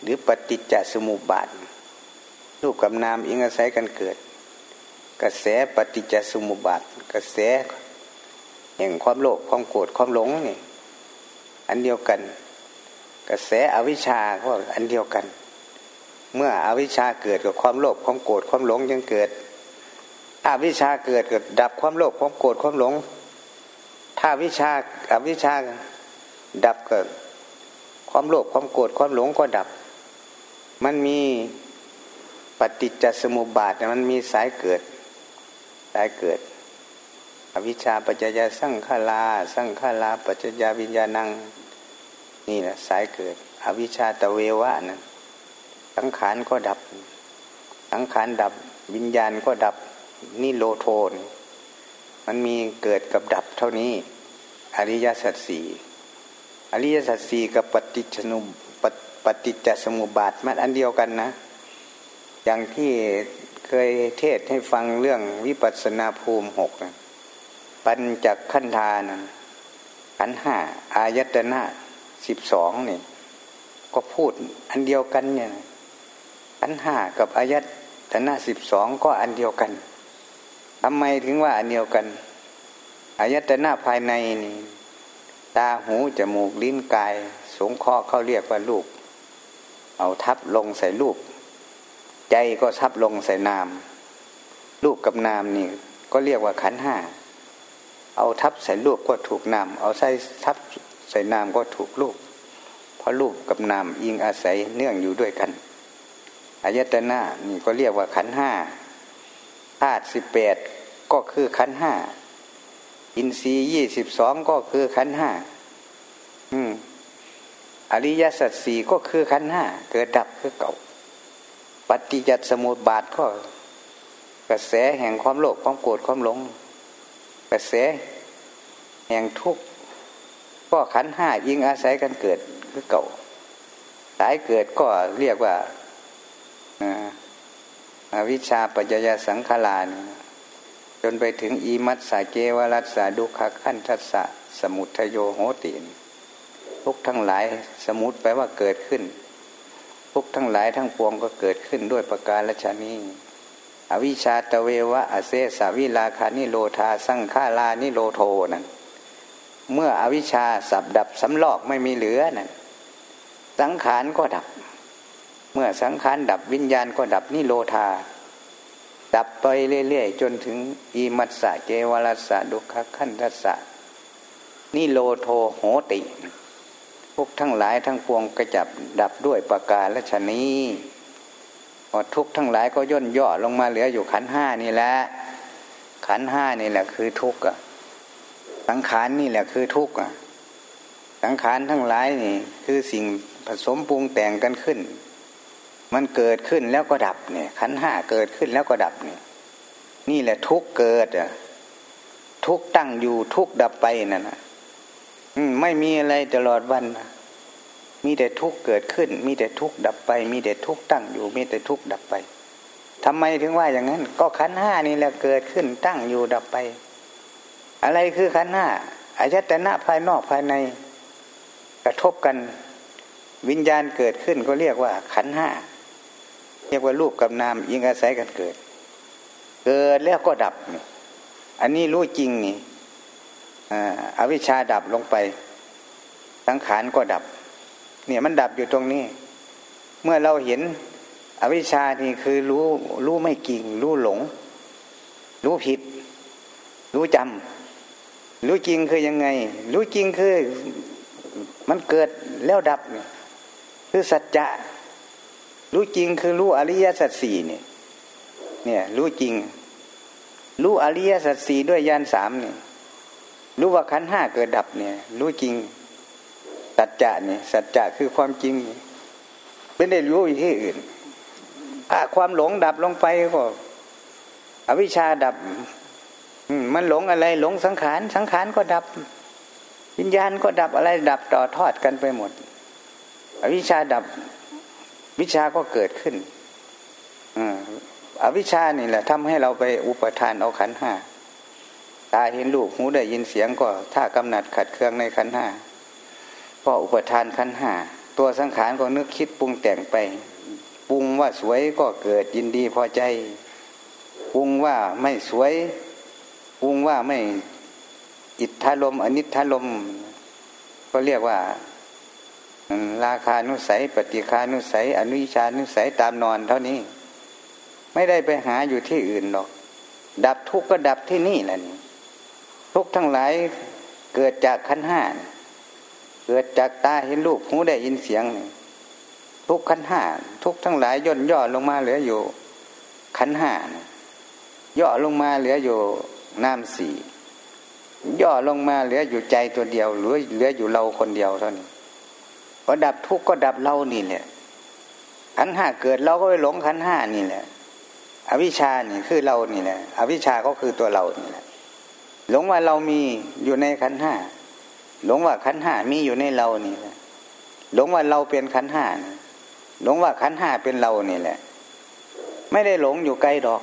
หรือปฏิจจสมุปบาทรูปกับนามอิงอาศัยกันเกิด กระแสปฏิจจสมุปบาทกระแสแห่งความโลภความโกรธความหลงนี่อันเดียวกัน กระแสอวิชชาก็อันเดียวกัน เมื่ออวิชชาเกิดกับความโลภความโกรธความหลงยังเกิดถ้าวิชาเกิดก็ดับความโลภความโกรธความหลง ถ้าวิชาอวิชาดับเกิด ความโลภความโกรธความหลงก็ดับ มันมีปฏิจจสมุปบาทมันมีสายเกิด สายเกิด อวิชชาปัจจยาสังขาราสังขาราปัจจยาวิญญาณัง นี่แหละสายเกิด อวิชชาตะเววะนะสังขารก็ดับ สังขารดับวิญญาณก็ดับนี่โลโทน มันมีเกิดกับดับเท่านี้ อริยสัจสี่อริยสัจสี่กับปฏิจนุปฏิจจสมุปบาทมันอันเดียวกันนะ อย่างที่เคยเทศให้ฟังเรื่องวิปัสสนาภูมิหกปัญจขันธานะขันห้าอายตนะ สิบสองนี่ ก็พูดอันเดียวกันเนี่ยขันห้ากับอายัตนะสิบสองก็อันเดียวกันทำไมถึงว่าอันเดียวกันอายตนะภายในนี่ตาหูจมูกลิ้นกาย สงเคราะห์เขาเรียกว่ารูป เอาทับลงใส่รูป ใจก็ทับลงใส่นาม รูปกับนามนี่ ก็เรียกว่าขันห้าเอาทับใส่รูปก็ถูกนาม เอาใส่ทับ ใส่นามก็ถูกรูป เพราะรูปกับนามอิงอาศัยเนื่องอยู่ด้วยกันอายตนะนี่ก็เรียกว่าขันห้าธาตุสิบแปดก็คือขันห้าอินทรีย์ยี่สิบสองก็คือขันห้าอืมอริยสัจสี่ก็คือขันห้าเกิดดับคือเก่า ปฏิจจสมุปบาทก็ กระแสแห่งความโลภความโกรธความหลง กระแสแห่งทุกข์ ก็ขันห้ายิงอาศัยกันเกิดคือเก่า สายเกิดก็เรียกว่าอวิชาปัจจยสังขารนจนไปถึงอีมัตสาเจวรัสสาดุขขันทัสสะสมุทโยโหตินทุกทั้งหลายสมุตแปลว่าเกิดขึ้นทุกทั้งหลายทั้งปวงก็เกิดขึ้นด้วยประการละชนีอวิชาตเววะอเซสาวิลาคานิโลธา สังฆาลานิโลโทนั่น เมื่ออวิชชาสับดับสำลอกไม่มีเหลือนั่นสังขารก็ดับ เมื่อสังขารดับวิญญาณก็ดับนิโรธา ดับไปเรื่อยๆ จนถึงอีมัสสะเจวรัสสะดุขขันทัสสะนิโรโทโหติ พวกทั้งหลายทั้งปวงกระจับดับด้วยประกาศและชนีพอทุกทั้งหลายก็ย่นย่อลงมาเหลืออยู่ขันห้านี่แหละขันห้านี่แหละคือทุกข์อะ สังขารนี่แหละคือทุกข์อะสังขารทั้งหลายนี่ คือสิ่งผสมปรุงแต่งกันขึ้น มันเกิดขึ้นแล้วก็ดับเนี่ยขันห้าเกิดขึ้นแล้วก็ดับเนี่ยนี่แหละทุกเกิดอะทุกตั้งอยู่ทุกดับไปนั่นนะไม่มีอะไรตลอดวันนะมีแต่ทุกเกิดขึ้น มีแต่ทุกดับไป มีแต่ทุกตั้งอยู่ มีแต่ทุกดับไปทำไมถึงว่าอย่างนั้น ก็ขันห้านี่แหละเกิดขึ้นตั้งอยู่ดับไป อะไรคือขันห้าอายตนะภายนอกภายในกระทบกันวิญญาณเกิดขึ้นก็เรียกว่า ขันห้าเรียกว่ารูปกับนามยิงอาศัยกันเกิด เกิดแล้วก็ดับ อันนี้รู้จริงนี่อวิชชาดับลงไปสังขารก็ดับ เนี่ยมันดับอยู่ตรงนี้ เมื่อเราเห็น อวิชชานี่คือรู้รู้ไม่จริง รู้หลง รู้ผิด รู้จำ รู้จริงคือยังไง รู้จริงคือ มันเกิดแล้วดับคือสัจจะรู้จริงคือรู้อริยสัจสี่เนี่ย เนี่ย รู้จริง รู้อริยสัจสี่ด้วยยานสามเนี่ยรู้ว่าขันห้าเกิดดับเนี่ย รู้จริงสัจจะเนี่ยสัจจะคือความจริงไม่ได้รู้ที่อื่นถ้าความหลงดับลงไปก็ อวิชชาดับ มันหลงอะไรหลงสังขารสังขารก็ดับ วิญญาณก็ดับอะไรดับต่อทอดกันไปหมด อวิชชาดับวิชาก็เกิดขึ้นอวิชชานี่แหละทำให้เราไปอุปทานเอาขันห้าตาเห็นลูกหูได้ยินเสียงก็ถ้ากำหนัดขัดเครื่องในขันห้าพออุปทานขันห้าตัวสังขารก็นึกคิดปรุงแต่งไปปรุงว่าสวยก็เกิดยินดีพอใจปรุงว่าไม่สวย ปรุงว่าไม่อิทธาลมอนิธาลม ก็เรียกว่า ราคานุสัย ปฏิคานุสัย อนุชานุสัยตามนอนเท่านี้ ไม่ได้ไปหาอยู่ที่อื่นหรอก ดับทุกข์ก็ดับที่นี่แหละนี่ทุกทั้งหลายเกิดจากขันห้าเกิดจากตาเห็นรูปหูได้ยินเสียง ทุกขันห้าทุกทั้งหลายย่นย่อลงมาเหลืออยู่ขันห้าย่อลงมาเหลืออยู่ น้ำสี่ย่อลงมาเหลืออยู่ใจตัวเดียวหรือเหลืออยู่เราคนเดียวเท่านี้พอดับทุกข์ก็ดับเรานี่แหละขันห้าเกิดเราก็ไปหลงขันห้านี่แหละ อวิชานี่คือเรานี่แหละ อวิชาก็คือตัวเรานี่แหละ หลงว่าเรามีอยู่ในขันห้าหลงว่าขันห้ามีอยู่ในเรานี่แหละหลงว่าเราเป็นขันห้าหลงว่าขันห้าเป็นเรานี่แหละ ไม่ได้หลงอยู่ไกลดอก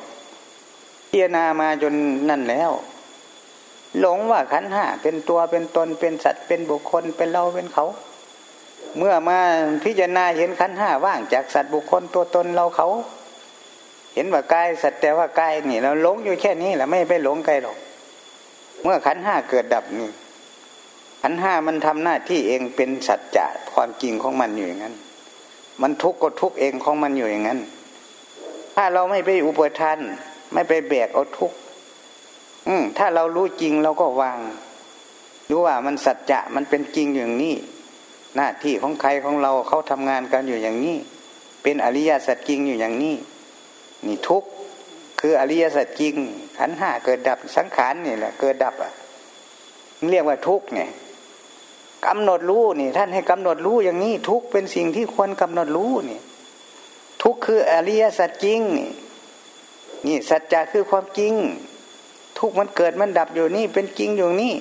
จารณามาจนนั่นแล้ว หลงว่าขันห้าเป็นตัวเป็นตนเป็นสัตว์เป็นบุคคลเป็นเราเป็นเขา เมื่อมาพิจารณาเห็นขันห้าว่างจากสัตว์บุคคลตัวตนเราเขา เห็นว่ากายสัตว์แต่ว่ากายนี่ เราหลงอยู่แค่นี้แหละไม่ไปหลงไกลหรอก เมื่อขันห้าเกิดดับนี่ขันห้ามันทำหน้าที่เองเป็นสัจจะความจริงของมันอยู่อย่างนั้น มันทุกข์ก็ทุกข์เองของมันอยู่อย่างนั้น ถ้าเราไม่ไปอุปทาน ไม่ไปแบกเอาทุกข์อืมถ้าเรารู้จริงเราก็วาง รู้ว่ามันสัจจะมันเป็นจริงอย่างนี้ หน้าที่ของใครของเราเขาทำงานกันอยู่อย่างนี้ เป็นอริยสัจจริงอยู่อย่างนี้ นี่ทุกข์คืออริยสัจจริง ขันห้าเกิดดับสังขารนี่แหละเกิดดับอะเรียกว่าทุกเนี่ยกำหนดรู้นี่ ท่านให้กำหนดรู้อย่างนี้ ทุกเป็นสิ่งที่ควรกำหนดรู้นี่ ทุกคืออริยสัจจริงนี่ นี่สัจจะคือความจริง ทุกมันเกิดมันดับอยู่นี่เป็นจริงอยู่นี่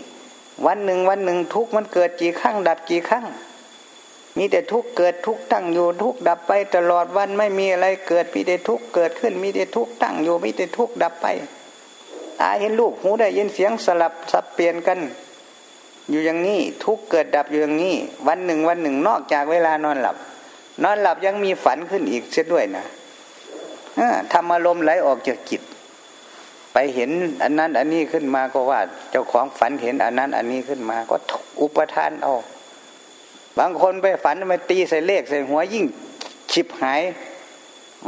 วันหนึ่งวันหนึ่งทุกมันเกิดกี่ครั้งดับกี่ครั้งมีแต่ทุกเกิดทุกตั้งอยู่ทุกดับไปตลอดวันไม่มีอะไรเกิดมีแต่ทุกเกิดขึ้นมีแต่ทุกตั้งอยู่มีแต่ทุกดับไปตาเห็นลูกหูได้ยินเสียงสลับสับเปลี่ยนกัน อยู่อย่างนี้ทุกเกิดดับอยู่อย่างนี้ วันหนึ่งวันหนึ่งนอกจากเวลานอนหลับ นอนหลับยังมีฝันขึ้นอีกเสียด้วยนะ ทำอารมณ์ไหลออกจากจิต ไปเห็นอันนั้นอันนี้ขึ้นมาก็ว่า เจ้าของฝันเห็นอันนั้น อันนี้ขึ้นมา ก็อุปทานเอาบางคนไปฝันมาตีใส่เลขใส่หัวยิ่งชิบหาย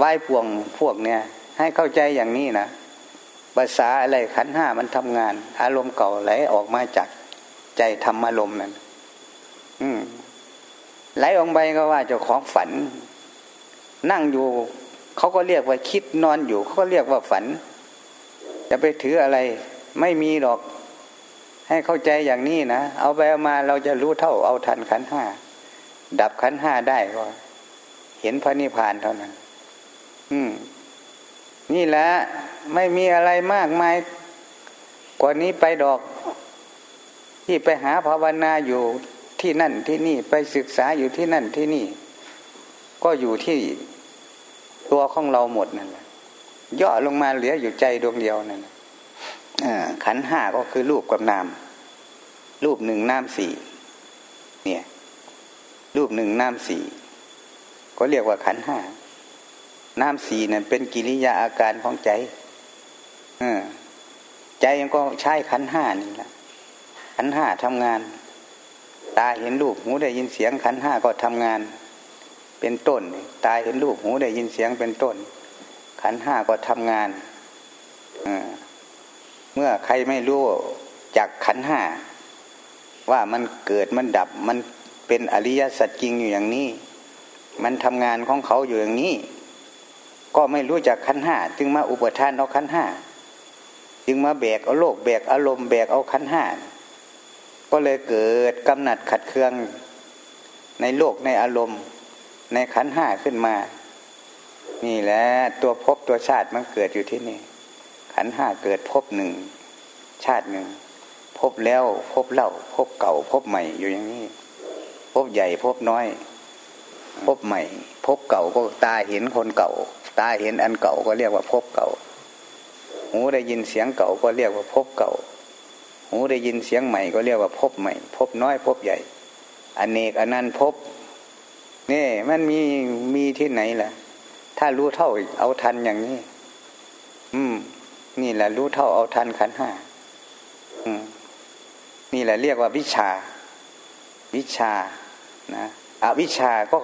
วายป่วงพวกเนี้ยให้เข้าใจอย่างนี้นะภาษาอะไรขันห้ามันทำงาน อารมณ์เก่าไหลออกมาจากใจทำอารมณ์นั่นอืมไหลออกไปก็ว่าเจ้าของฝัน นั่งอยู่ เขาก็เรียกว่าคิดนอนอยู่เขาก็เรียกว่าฝัน จะไปถืออะไร ไม่มีหรอก ให้เข้าใจอย่างนี้นะเอาไปเอามาเราจะรู้เท่าเอาทันขันห้าดับขันห้าได้ก็ เห็นพระนิพพานเท่านั้น อืม นี่แหละไม่มีอะไรมากมาย กว่านี้ไปดอก ที่ไปหาภาวนาอยู่ที่นั่นที่นี่ไปศึกษาอยู่ที่นั่นที่นี่ ก็อยู่ที่ ตัวของเราหมดนั่นแหละย่อลงมาเหลืออยู่ใจดวงเดียวนั่นแหละขันห้าก็คือรูปกับนาม รูปหนึ่งนามสี่เนี่ย รูปหนึ่งนามสี่ก็เรียกว่าขันห้านามสี่นั่นเป็นกิริยาอาการของใจใจมันก็ใช้ขันห้านี่แหละขันห้าทำงาน ตาเห็นรูปหูได้ยินเสียงขันห้าก็ทำงาน เป็นต้น ตายเห็นรูปหูได้ยินเสียงเป็นต้น ขันห้าก็ทำงานเมื่อใครไม่รู้จากขันห้าว่ามันเกิดมันดับมันเป็นอริยสัจจริงอยู่อย่างนี้ มันทำงานของเขาอยู่อย่างนี้ ก็ไม่รู้จักขันห้าจึงมาอุปทานเอาขันห้าจึงมาแบกเอาโลกแบกอารมณ์แบกเอาขันห้าก็เลยเกิดกำหนัดขัดเคืองในโลกในอารมณ์ ในขันห้าขึ้นมา นี่แหละตัวภพตัวชาติมันเกิดอยู่ที่นี่ ขันห้าเกิดพบหนึ่งชาติหนึ่งภบแล้วพบเล่าพบเก่าพบใหม่อยู่อย่างนี้พบใหญ่พบน้อย พบใหม่ พบเก่าก็ตาเห็นคนเก่า ตาเห็นอันเก่าก็เรียกว่าพบเก่า หูได้ยินเสียงเก่าก็เรียกว่าพบเก่า หูได้ยินเสียงใหม่ก็เรียกว่าพบใหม่ พบน้อย พบใหญ่ อเนกอนันต์พบ นี่มันมีมีที่ไหนล่ะ ถ้ารู้เท่าเอาทันอย่างนี้ อืม นี่แหละรู้เท่าเอาทันขันห้าอืม นี่แหละเรียกว่าวิชา วิชานะอวิชาก็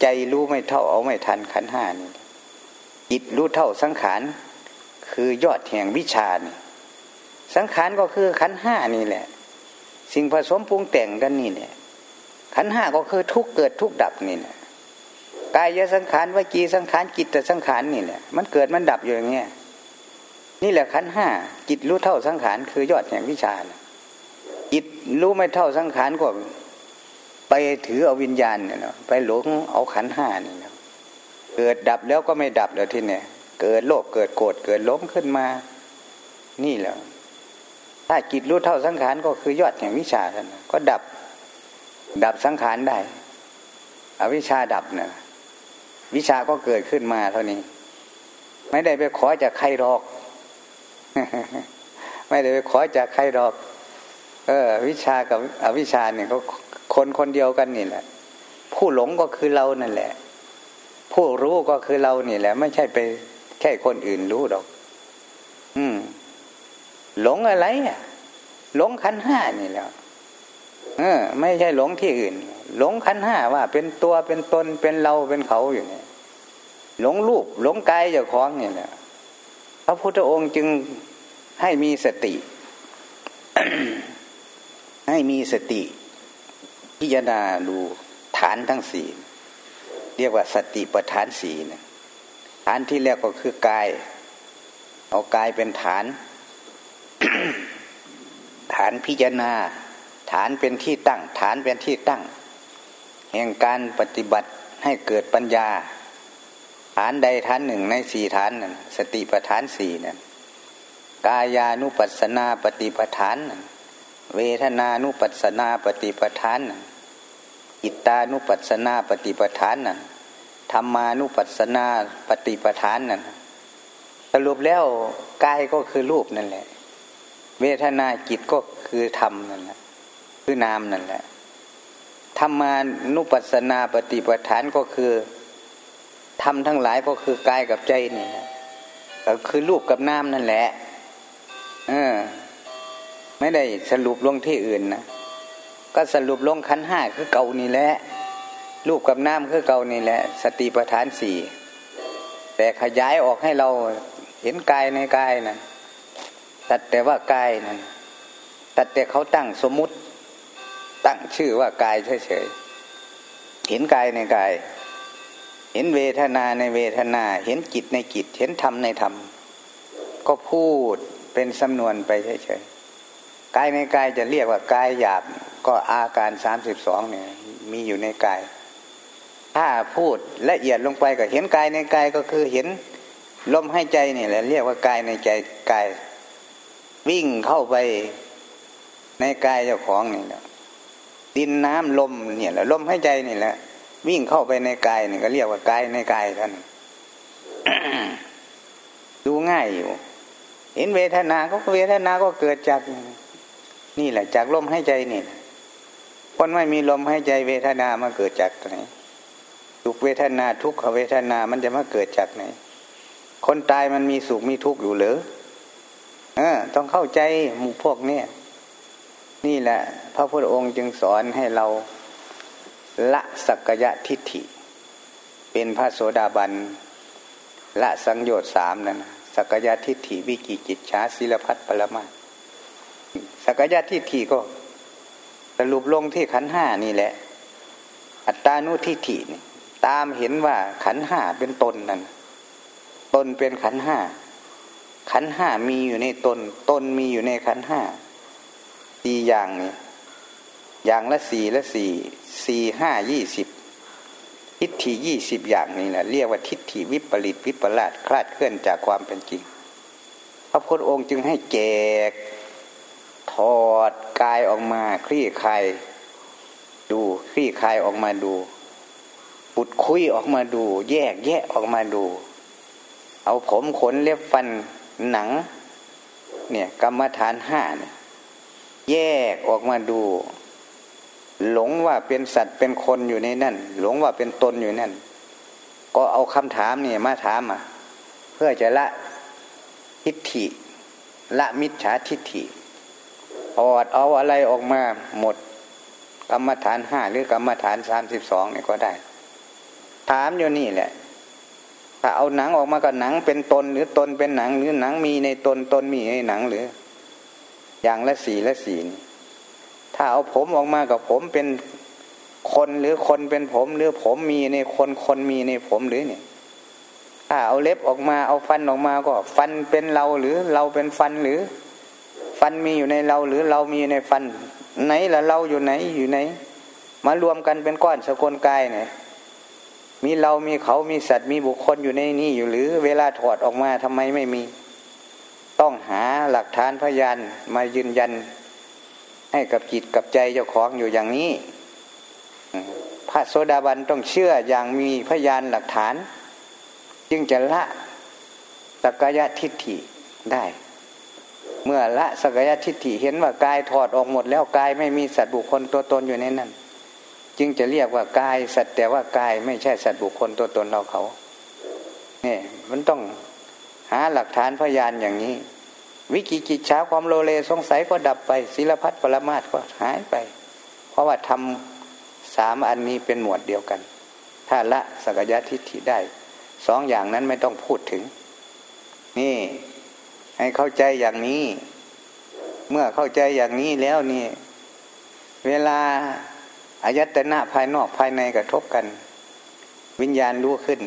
ใจรู้ไม่เท่าเอาไม่ทันขันห้านี่จิตรู้เท่าสังขารคือยอดแห่งวิชานี่ สังขารก็คือขันห้านี่แหละ สิ่งผสมปรุงแต่งกันนี่แหละ ขันห้าก็คือทุกเกิดทุกดับนี่แหละกายสังขารวิจีสังขารจิตสังขารนี่แหละมันเกิดมันดับอยู่อย่างเงี้ยนี่แหละขันห้าจิตรู้เท่าสังขารคือยอดแห่งวิชาจิตรู้ไม่เท่าสังขารก็ไปถือเอาวิญญาณเนี่ยนะไปหลงเอาขันห้านี่นะเกิดดับแล้วก็ไม่ดับแล้วที่เนี่ยเกิดโลภเกิดโกรธเกิดล้มขึ้นมา นี่แหละถ้าจิตรู้เท่าสังขารก็คือยอดแห่งวิชาท่านก็ดับ ดับสังขารได้ อวิชาดับเนะวิชาก็เกิดขึ้นมาเท่านี้ ไม่ได้ไปขอจากใครหรอก ไม่ได้ไปขอจากใครหรอก เออ วิชากับอวิชาเนี่ยก็คนคนเดียวกันนี่แหละ ผู้หลงก็คือเรานั่นแหละ ผู้รู้ก็คือเรานี่แหละ ไม่ใช่ไปแค่คนอื่นรู้หรอก อืม หลงอะไรอะหลงขันห้านี่แหละ เออ ไม่ใช่หลงที่อื่น หลงขันห้าว่า เป็นตัวเป็นตนเป็นเราเป็นเขาอยู่เนี่ยหลงรูปหลงกายเจ้าของเนี่ยนะพระพุทธองค์จึงให้มีสติ ให้มีสติ พิจารณาดูฐานทั้งสี่เรียกว่าสติปัฏฐานสี่นะฐานที่แรกก็คือกาย เอากายเป็นฐาน ฐานพิจารณา ฐานเป็นที่ตั้ง ฐานเป็นที่ตั้ง แห่งการปฏิบัติให้เกิดปัญญา ฐานใดฐานหนึ่งในสี่ฐานนั่นสติปัฏฐานสี่นั่นกายานุปัสสนาปฏิปทานนั่นเวทนานุปัสนาปฏิปทานนั่นอิตานุปัสนาปฏิปทานนั่นธรรมานุปัสนาปฏิปทานนั่นสรุปแล้วกายก็คือรูปนั่นแหละ เวทนาจิตก็คือธรรมนั่นแหละ คือนามนั่นแหละธรรมานุปัสสนาปฏิปทานก็คือธรรมทั้งหลายก็คือกายกับใจนี่นะก็คือรูปกับนามนั่นแหละ เออ ไม่ได้สรุปลงที่อื่นนะก็สรุปลงขันห้าคือเก่านี่แหละรูปกับน้ำคือเก่านี่แหละ สติปัฏฐานสี่แต่ขยายออกให้เราเห็นกายในกายนะตัดแต่ว่ากายนั่นตัดแต่เขาตั้งสมมุติ ตั้งชื่อว่ากายเฉยๆเห็นกายในกาย เห็นเวทนาในเวทนา เห็นจิตในจิต เห็นธรรมในธรรม ก็พูดเป็นสำนวนไปเฉยๆกายในกายจะเรียกว่ากายหยาบก็อาการสามสิบสองเนี่ย มีอยู่ในกาย ถ้าพูดละเอียดลงไปก็เห็นกายในกายก็คือเห็นลมให้ใจนี่แหละเรียกว่ากายในใจกาย วิ่งเข้าไปในกายเจ้าของนี่แหละ ดินน้ำลมเนี่ยแหละลมให้ใจนี่แหละ วิ่งเข้าไปในกายนี่ก็เรียกว่ากายในกายท่านดูง่ายอยู่ เห็นเวทนาก็เวทนาก็เกิดจากนี่แหละ จากลมให้ใจนี่คนไม่มีลมให้ใจเวทนามาเกิดจากไหนทุกเวทนาทุกขเวทนามันจะมาเกิดจากไหน คนตายมันมีสุขมีทุกข์อยู่หรือเออ ต้องเข้าใจหมู่พวกนี้นี่แหละ ระพุทธองค์จึงสอนให้เราละสักยะทิฏฐิ เป็นพระโสดาบันละสังโยชน์สามนั่นสักยะทิฏฐิวิกิจิตชาศิลพัฒปรมาสักยะทิฏฐิก็สรุปลงที่ขันห้านี่แหละ อัตตานุทิฏฐินี่ตามเห็นว่าขันห้าเป็นตนนั่นตนเป็นขันห้าขันห้ามีอยู่ในตน ตนมีอยู่ในขันห้าสี่อย่างนี่ อย่างละสี่ละสี่สี่ห้ายี่สิบทิฏฐิยี่สิบอย่างนี่แหละเรียกว่าทิฏฐิวิปริตวิปลาสคลาดเคลื่อนจากความเป็นจริง พระพุทธองค์จึงให้แจกถอดกายออกมาคลี่คลายดูคลี่คลายออกมาดูปุดคุยออกมาดู แยกแยะออกมาดู เอาผมขนเล็บฟันหนัง เนี่ยกรรมฐานห้าเนี่ยแยกออกมาดู หลงว่าเป็นสัตว์เป็นคนอยู่ในนั่น หลงว่าเป็นตนอยู่นั่น ก็เอาคำถามนี่มาถามอะเพื่อจะละทิฏฐิ ละมิจฉาทิฏฐิออดเอาอะไรออกมาหมด กรรมฐานห้าหรือกรรมฐานสามสิบสองเนี่ยก็ได้ ถามอยู่นี่แหละ ถ้าเอาหนังออกมาก็หนังเป็นตนหรือตนเป็นหนัง หรือหนังมีในตนตนมีในหนังหรือ อย่างละสีละสี ถ้าเอาผมออกมากับผมเป็นคนหรือคนเป็นผมหรือผมมีในคนคนมีในผมหรือเนี่ยถ้าเอาเล็บออกมาเอาฟันออกมาก็ ฟันเป็นเราหรือเราเป็นฟันหรือ ฟันมีอยู่ในเราหรือเรามีในฟัน ไหนละเราอยู่ไหนอยู่ไหน มารวมกันเป็นก้อนสกลกายเนี่ยมีเรามีเขามีสัตว์มีบุคคลอยู่ในนี้อยู่หรือ เวลาถอดออกมาทำไมไม่มี ต้องหาหลักฐานพยานมายืนยัน ให้กับจิตกับใจเจ้าของอยู่อย่างนี้ พระโสดาบันต้องเชื่ออย่างมีพยานหลักฐาน จึงจะละสกยทิฏฐิได้ เมื่อละสกยทิฏฐิเห็นว่ากายถอดออกหมดแล้วกายไม่มีสัตว์บุคคลตัวตนอยู่ในนั้น จึงจะเรียกว่ากายสัตว์แต่ว่ากายไม่ใช่สัตว์บุคคลตัวตนเราเขาเนี่ยมันต้องหาหลักฐานพยานอย่างนี้ วิกิจิตช้าความโลเลสงสัยก็ดับไปศิลพัฒปรมาตก็หายไป เพราะว่าทำสามอันนี้เป็นหมวดเดียวกัน ถ้าละสกยทิฏฐิได้สองอย่างนั้นไม่ต้องพูดถึง นี่ ให้เข้าใจอย่างนี้ เมื่อเข้าใจอย่างนี้แล้วนี่ เวลาอายตนะภายนอกภายในกระทบกัน วิญญาณรู้ขึ้น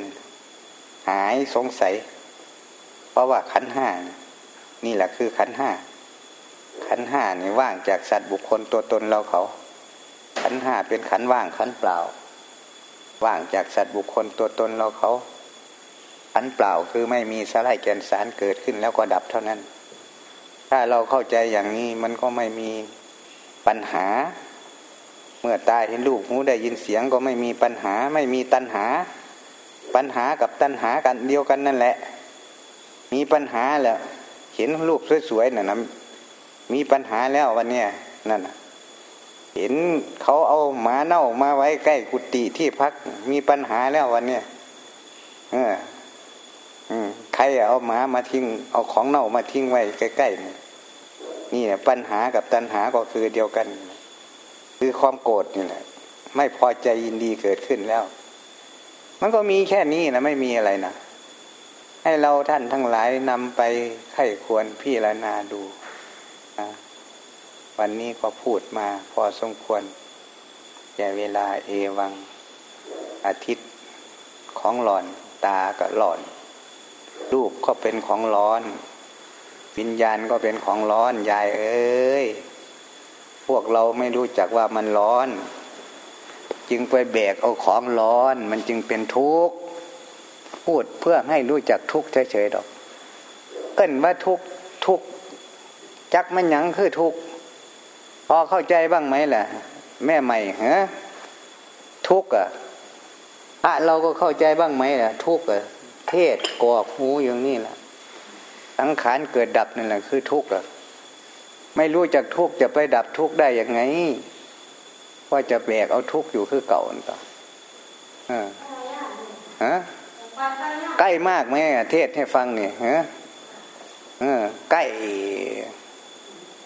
หายสงสัย เพราะว่าขันห้า นี่แหละคือขันห้าขันห้านี่ว่างจากสัตว์บุคคลตัวตนเราเขา ขันห้าเป็นขันว่างขันเปล่า ว่างจากสัตว์บุคคลตัวตนเราเขา ขันเปล่าคือไม่มีสลายแกนสารเกิดขึ้นแล้วก็ดับเท่านั้น ถ้าเราเข้าใจอย่างนี้มันก็ไม่มีปัญหา เมื่อตายเห็นลูกหูได้ยินเสียงก็ไม่มีปัญหาไม่มีตัณหา ปัญหากับตัณหากันเดียวกันนั่นแหละ มีปัญหาแล้ว เห็นรูปสวยๆน่ะนะมีปัญหาแล้ววันเนี้ยนั่นเห็นเขาเอาหมาเน่ามาไว้ใกล้กุฏิที่พัก มีปัญหาแล้ววันเนี้ยเออใครเอาหมามาทิ้ง เอาของเน่ามาทิ้งไว้ใกล้ๆนี่นี่ปัญหากับตัณหาก็คือเดียวกัน คือความโกรธนี่แหละ ไม่พอใจยินดีเกิดขึ้นแล้ว มันก็มีแค่นี้นะไม่มีอะไรนะ ให้เราท่านทั้งหลายนำไปไข้ควรพี่ละนาดูนะวันนี้ก็พูดมาพอสมควรแก่เวลาเอวัง อาทิตย์ของหลอนตาก็หลอน รูปก็เป็นของร้อน วิญญาณก็เป็นของร้อนยายเอ้ย พวกเราไม่รู้จักว่ามันร้อน จึงไปแบกเอาของร้อน มันจึงเป็นทุกข์ พูดเพื่อให้รู้จักทุกข์เฉยๆดอก เกินว่าทุกข์ทุกข์จักมันยังคือทุกข์พอเข้าใจบ้างไหมล่ะ แม่ใหม่ฮะทุกข์อะพระเราก็เข้าใจบ้างไหมล่ะ ทุกข์อะเทศกอกหูอย่างนี้แหละสังขารเกิดดับนั่นแหละคือทุกข์อะไม่รู้จักทุกข์จะไปดับทุกข์ได้ยังไงว่าจะแบกเอาทุกข์อยู่คือเก่าต่อฮะ ใกล้มากไหมเทศให้ฟังเนี่ยฮะใกล้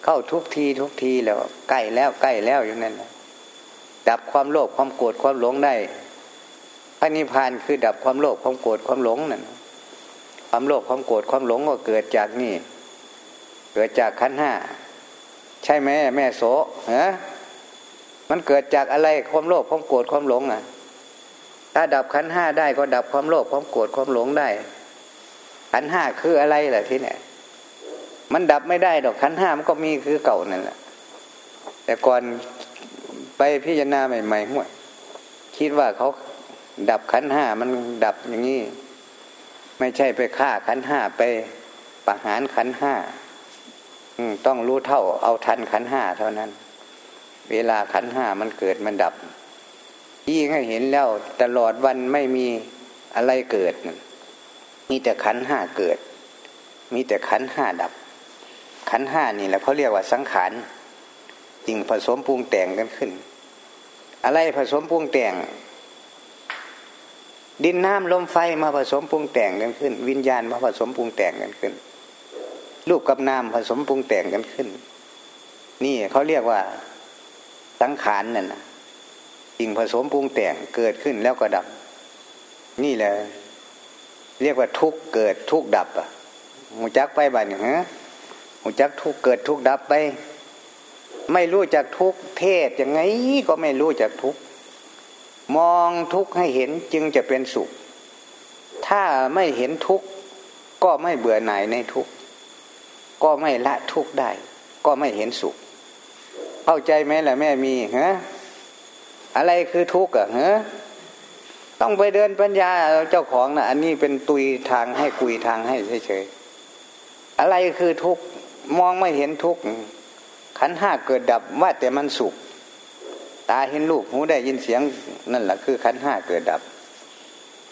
เข้าทุกทีทุกทีแล้วใกล้แล้วใกล้แล้วอย่างนั้นดับความโลภความโกรธความหลงได้พระนิพพานคือดับความโลภความโกรธความหลงนั่นความโลภความโกรธความหลงก็เกิดจากนี่ เกิดจากขันห้าใช่ไหมแม่โสฮะมันเกิดจากอะไรความโลภความโกรธความหลงอะ ถ้าดับขันห้าได้ก็ดับความโลภความโกรธความหลงได้ ขันห้าคืออะไรล่ะที่เนี่ยมันดับไม่ได้ดอกขันห้ามันก็มีคือเก่านั่นแหละแต่ก่อนไปพิจารณาใหม่ๆห่วยคิดว่าเขาดับขันห้ามันดับอย่างนี้ ไม่ใช่ไปฆ่าขันห้าไปประหารขันห้าต้องรู้เท่าเอาทันขันห้าเท่านั้น เวลาขันห้ามันเกิดมันดับ ยิ่งให้เห็นแล้วตลอดวันไม่มีอะไรเกิด มีแต่ขันห้าเกิด มีแต่ขันห้าดับ ขันห้านี่แหละเขาเรียกว่าสังขารสิ่งผสมปรุงแต่งกันขึ้น อะไรผสมปรุงแต่ง ดินน้ำลมไฟมาผสมปรุงแต่งกันขึ้น วิญญาณมาผสมปรุงแต่งกันขึ้นรูปกับนามผสมปรุงแต่งกันขึ้น นี่เขาเรียกว่าสังขารนั่นนะ สิ่งผสมปรุงแต่งเกิดขึ้นแล้วก็ดับ นี่แหละ เรียกว่าทุกเกิดทุกดับอะหูจักไปบ้านเนี่ยฮะหูจักทุกเกิดทุกดับไป ไม่รู้จักทุกเทศยังไงก็ไม่รู้จักทุกมองทุกให้เห็นจึงจะเป็นสุข ถ้าไม่เห็นทุกก็ไม่เบื่อหน่ายในทุกก็ไม่ละทุกได้ ก็ไม่เห็นสุข เข้าใจไหมล่ะแม่มีฮะ อะไรคือทุกข์อะฮะต้องไปเดินปัญญาเจ้าของนะอันนี้เป็นตุยทางให้กุยทางให้เฉยๆอะไรคือทุกข์มองไม่เห็นทุกข์ขันห้าเกิดดับว่าแต่มันสุข ตาเห็นรูปหูได้ยินเสียงนั่นแหละคือขันห้าเกิดดับ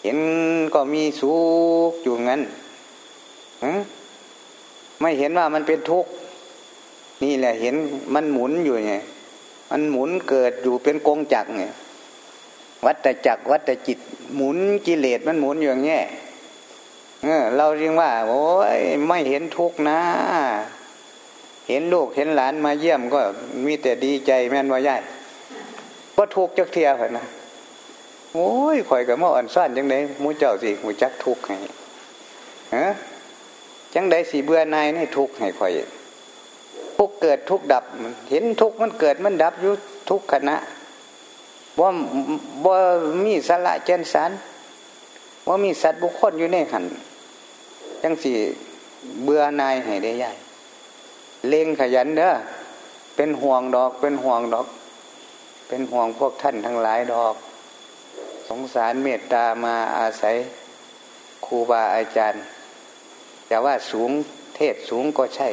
เห็นก็มีสุขอยู่งั้นไม่เห็นว่ามันเป็นทุกข์นี่แหละเห็นมันหมุนอยู่ไง มันหมุนเกิดอยู่เป็นกงจักไงวัตจักรวัตจิต หมุนกิเลสมันหมุนอยู่อย่างเงี้ยเราเรียกว่า โอ้ยไม่เห็นทุกข์นะ เห็นลูกเห็นหลานมาเยี่ยมก็มีแต่ดีใจแม่นว่าใหญ่ก็ทุกข์จักเทียเหรอนะโอ้ยข่อยกับม่อ่อนซ่อนยังไงมูเจ้าสิมูจักทุกข์ไงฮะจังไดสีเบื่อนายนี่ทุกข์ให้ข่อย ทุกเกิดทุกดับ เห็นทุกมันเกิดมันดับอยู่ทุกขณะว่าว่ามีสละเจนสารว่ามีสัตว์บุคคลอยู่ในหันจังสี่เบื่อนายให้ได้ใหญ่เลงขยันเด้อเป็นห่วงดอก เป็นห่วงดอก เป็นห่วงพวกท่านทั้งหลายดอก สงสารเมตตามาอาศัยครูบาอาจารย์แต่ว่าสูงเทศสูงก็ใช่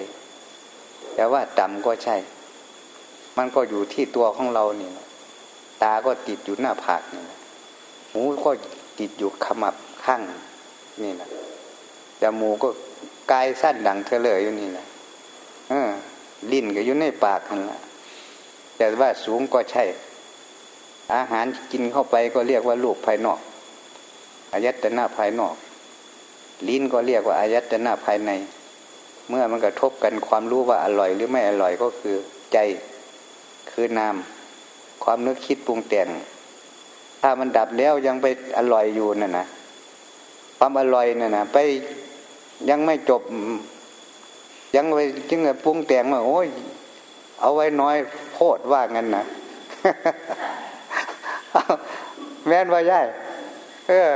แต่ว่าต่ำก็ใช่ มันก็อยู่ที่ตัวของเราเนี่ยตาก็ติดอยู่หน้าผากนี่แหละหูก็ติดอยู่ขมับข้างนี่แหละจมูกก็กายสั้นดังเธอเลยอยู่นี่แหละเออลิ้นก็อยู่ในปากนั่นแหละแต่ว่าสูงก็ใช่ อาหารกินเข้าไปก็เรียกว่าลูกภายนอกอายตนะภายนอก ลิ้นก็เรียกว่าอายตนะภายใน เมื่อมันกระทบกันความรู้ว่าอร่อยหรือไม่อร่อยก็คือใจคือนาม ความนึกคิดปรุงแต่งถ้ามันดับแล้วยังไปอร่อยอยู่น่ะนะความอร่อยน่ะนะไปยังไม่จบ ยังไปจึงปรุงแต่งว่าโอ้ยเอาไว้น้อยโพดว่างั้นนะแม่นว่าใช่เออ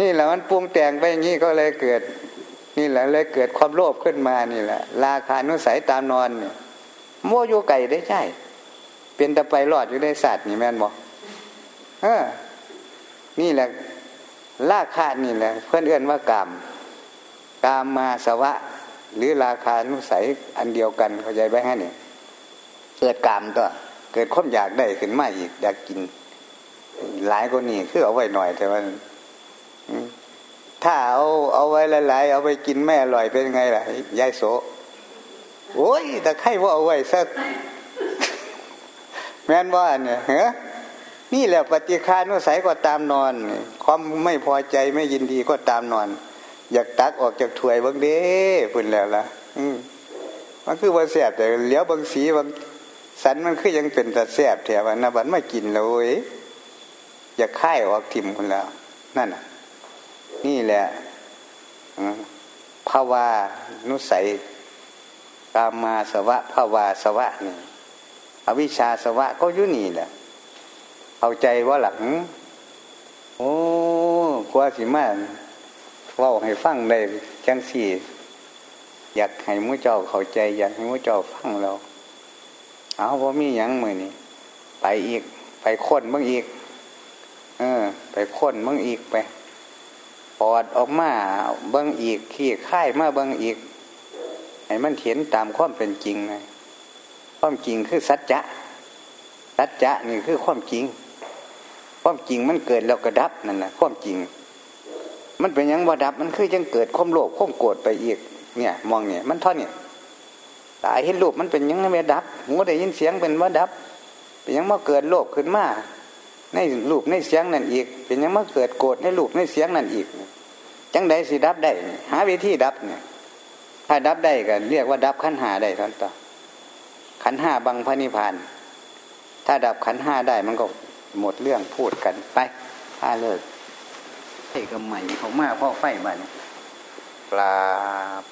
นี่แหละมันปรุงแต่งไปอย่างนี้ก็เลยเกิด นี่แหละเลยเกิดความโลภขึ้นมานี่แหละ ราคานุสัยตามนอนเนี่ยโมโยไก่ได้ใช่ เป็นตะไปรอดอยู่ในสัตว์นี่แม่นบอกเออ นี่แหละราคานี่แหละ เพื่อนเอื้อนว่ากามกามมาสวะ หรือราคานุสัยอันเดียวกันเข้าใจไหมฮะเนี่ยเกิดกามตัวเกิดความอยากได้ขึ้นมาอีกอยากกิน หลายคนนี่คือเอาไว้หน่อยแต่ว่า ถ้าเอาเอาไว้หลายๆ เอาไปกินแม่อร่อยเป็นไงล่ะยายโสโอ้ยแต่ใครว่าเอาไว้สักแม่นว่าเนี่ยเฮ้นี่แหละปฏิคานุสัยก็ตามนอน ความไม่พอใจไม่ยินดีก็ตามนอน อยากตักออกจากถวยบางเด้พุ่นแล้วล่ะ อืมมันคือว่าแสบแต่เลี้ยวบางสีบางสันมันคือยังเป็นแต่แสบแถวนะบันไม่กินเลยอยากค่ายออกทิมคนแล้ว นั่นน่ะ นี่แหละภาวานุสัยกามาสวะภาวาสวะนี่อวิชชาสวะก็ยุนี่แหละ เอาใจว่าหลัง โอ้กว่าสิมาว่าให้ฟังได้จังสี่ อยากให้มุ้เจ้าเข้าใจ อยากให้มุ้เจ้าฟังเราเอาว่ามีอย่างมือนี่ไปอีก ไปค้นบ้างอีก เออ ไปค้นบ้างอีกไป ปอดออกมาเบิ้งอีกขี้ค่ายมาเบิ้งอีกให้มันเห็นตามความเป็นจริงไงความจริงคือสัจจะสัจจะนี่คือความจริง ความจริงมันเกิดแล้วกระดับนั่นแหละความจริง มันเป็นยังว่าดับมันคือยังเกิดความโลภความโกรธไปอีก เนี่ย มองเนี่ย มันท่อนเนี่ยตายเห็นรูปมันเป็นยังไม่ดับหูได้ยินเสียงเป็นว่าดับ เป็นยังมาเกิดโลภขึ้นมาในรูปในเสียงนั่นอีก เป็นยังมาเกิดโกรธในรูปในเสียงนั่นอีก จังใดสิดับได้ หาวิธีดับเนี่ยถ้าดับได้ก็เรียกว่าดับขันหาได้ท่านต่อขันห้าบังพระนิพพาน ถ้าดับขันห้าได้มันก็หมดเรื่องพูดกันไปถ้าเลิกไฟก็ใหม่เขามาพ่อไฟบ้านปลาบ